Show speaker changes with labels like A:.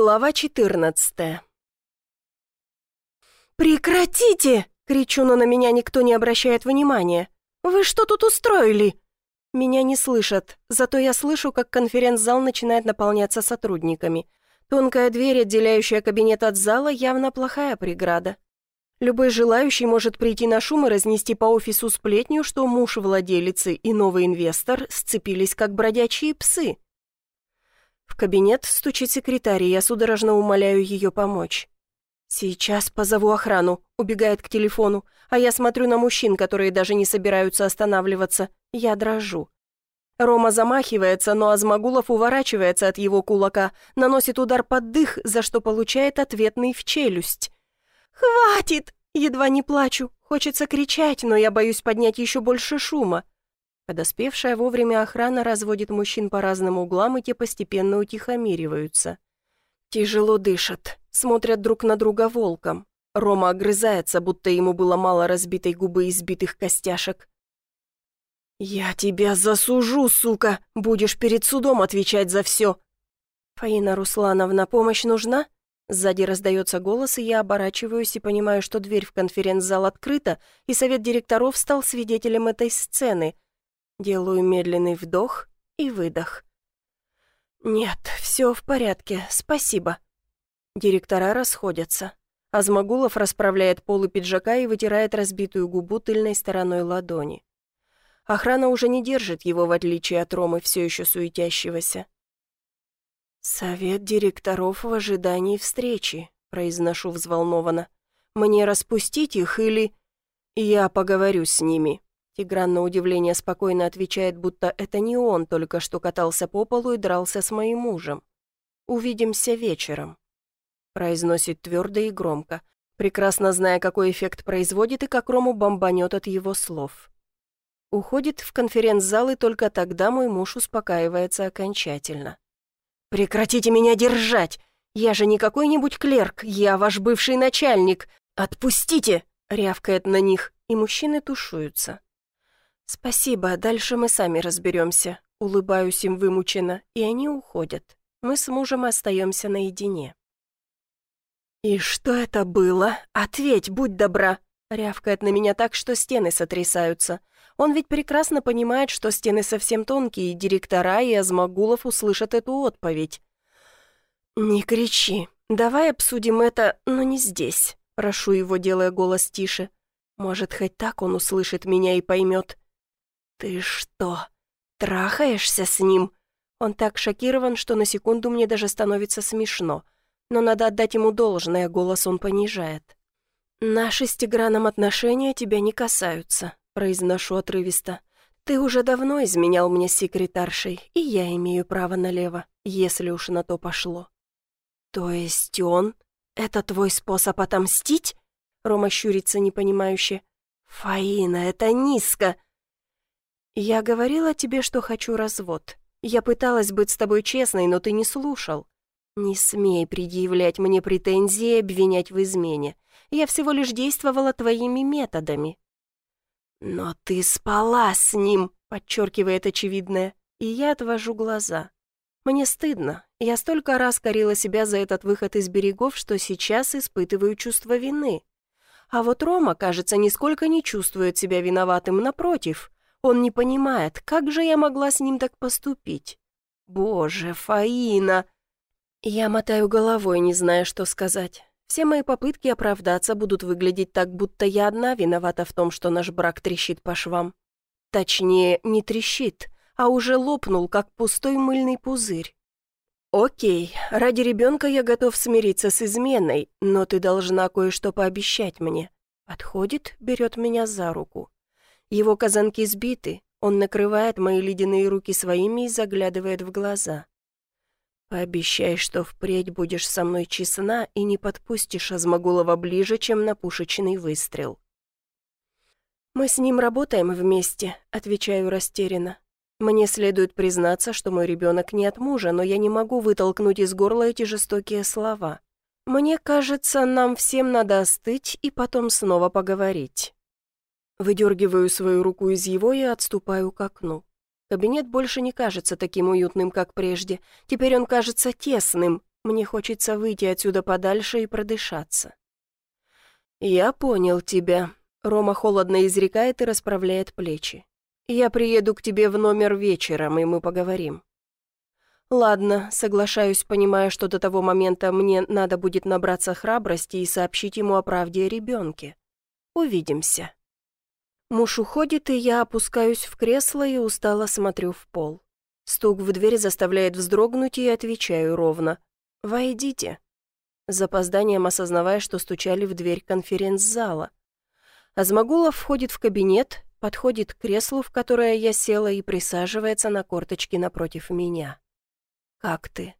A: Глава 14 «Прекратите!» — кричу, но на меня никто не обращает внимания. «Вы что тут устроили?» Меня не слышат, зато я слышу, как конференц-зал начинает наполняться сотрудниками. Тонкая дверь, отделяющая кабинет от зала, явно плохая преграда. Любой желающий может прийти на шум и разнести по офису сплетню, что муж владелицы и новый инвестор сцепились как бродячие псы. В кабинет стучит секретарь, и я судорожно умоляю ее помочь. «Сейчас позову охрану», — убегает к телефону, а я смотрю на мужчин, которые даже не собираются останавливаться. Я дрожу. Рома замахивается, но Азмагулов уворачивается от его кулака, наносит удар под дых, за что получает ответный в челюсть. «Хватит!» Едва не плачу. Хочется кричать, но я боюсь поднять еще больше шума. Подоспевшая вовремя охрана разводит мужчин по разным углам, и те постепенно утихомириваются. Тяжело дышат, смотрят друг на друга волком. Рома огрызается, будто ему было мало разбитой губы и сбитых костяшек. «Я тебя засужу, сука! Будешь перед судом отвечать за все!» «Фаина Руслановна, помощь нужна?» Сзади раздается голос, и я оборачиваюсь и понимаю, что дверь в конференц-зал открыта, и совет директоров стал свидетелем этой сцены — Делаю медленный вдох и выдох. «Нет, все в порядке, спасибо». Директора расходятся. Азмагулов расправляет полы пиджака и вытирает разбитую губу тыльной стороной ладони. Охрана уже не держит его, в отличие от Ромы, все еще суетящегося. «Совет директоров в ожидании встречи», — произношу взволнованно. «Мне распустить их или...» «Я поговорю с ними», Тигран на удивление спокойно отвечает, будто это не он только что катался по полу и дрался с моим мужем. «Увидимся вечером», — произносит твердо и громко, прекрасно зная, какой эффект производит и как Рому бомбанет от его слов. Уходит в конференц-зал, и только тогда мой муж успокаивается окончательно. «Прекратите меня держать! Я же не какой-нибудь клерк, я ваш бывший начальник! Отпустите!» — рявкает на них, и мужчины тушуются. «Спасибо, дальше мы сами разберемся», — улыбаюсь им вымученно, и они уходят. Мы с мужем остаемся наедине. «И что это было? Ответь, будь добра!» Рявкает на меня так, что стены сотрясаются. Он ведь прекрасно понимает, что стены совсем тонкие, и директора и Азмагулов услышат эту отповедь. «Не кричи. Давай обсудим это, но не здесь», — прошу его, делая голос тише. «Может, хоть так он услышит меня и поймет. «Ты что, трахаешься с ним?» Он так шокирован, что на секунду мне даже становится смешно. Но надо отдать ему должное, голос он понижает. «Наши с Тиграном отношения тебя не касаются», — произношу отрывисто. «Ты уже давно изменял мне секретаршей, и я имею право налево, если уж на то пошло». «То есть он? Это твой способ отомстить?» Рома щурится непонимающе. «Фаина, это низко!» «Я говорила тебе, что хочу развод. Я пыталась быть с тобой честной, но ты не слушал. Не смей предъявлять мне претензии и обвинять в измене. Я всего лишь действовала твоими методами». «Но ты спала с ним», — подчеркивает очевидное, и я отвожу глаза. Мне стыдно. Я столько раз корила себя за этот выход из берегов, что сейчас испытываю чувство вины. А вот Рома, кажется, нисколько не чувствует себя виноватым, напротив. Он не понимает, как же я могла с ним так поступить. Боже, Фаина! Я мотаю головой, не зная, что сказать. Все мои попытки оправдаться будут выглядеть так, будто я одна виновата в том, что наш брак трещит по швам. Точнее, не трещит, а уже лопнул, как пустой мыльный пузырь. «Окей, ради ребенка я готов смириться с изменой, но ты должна кое-что пообещать мне». Подходит, берет меня за руку. Его казанки сбиты, он накрывает мои ледяные руки своими и заглядывает в глаза. «Пообещай, что впредь будешь со мной честна и не подпустишь Азмагулова ближе, чем на пушечный выстрел». «Мы с ним работаем вместе», — отвечаю растерянно. «Мне следует признаться, что мой ребенок не от мужа, но я не могу вытолкнуть из горла эти жестокие слова. Мне кажется, нам всем надо остыть и потом снова поговорить». Выдергиваю свою руку из его и отступаю к окну. Кабинет больше не кажется таким уютным, как прежде. Теперь он кажется тесным. Мне хочется выйти отсюда подальше и продышаться. «Я понял тебя», — Рома холодно изрекает и расправляет плечи. «Я приеду к тебе в номер вечером, и мы поговорим». «Ладно, соглашаюсь, понимая, что до того момента мне надо будет набраться храбрости и сообщить ему о правде о ребенке. Увидимся». Муж уходит, и я опускаюсь в кресло и устало смотрю в пол. Стук в дверь заставляет вздрогнуть, и отвечаю ровно. «Войдите». С запозданием осознавая, что стучали в дверь конференц-зала. Азмагулов входит в кабинет, подходит к креслу, в которое я села, и присаживается на корточки напротив меня. «Как ты?»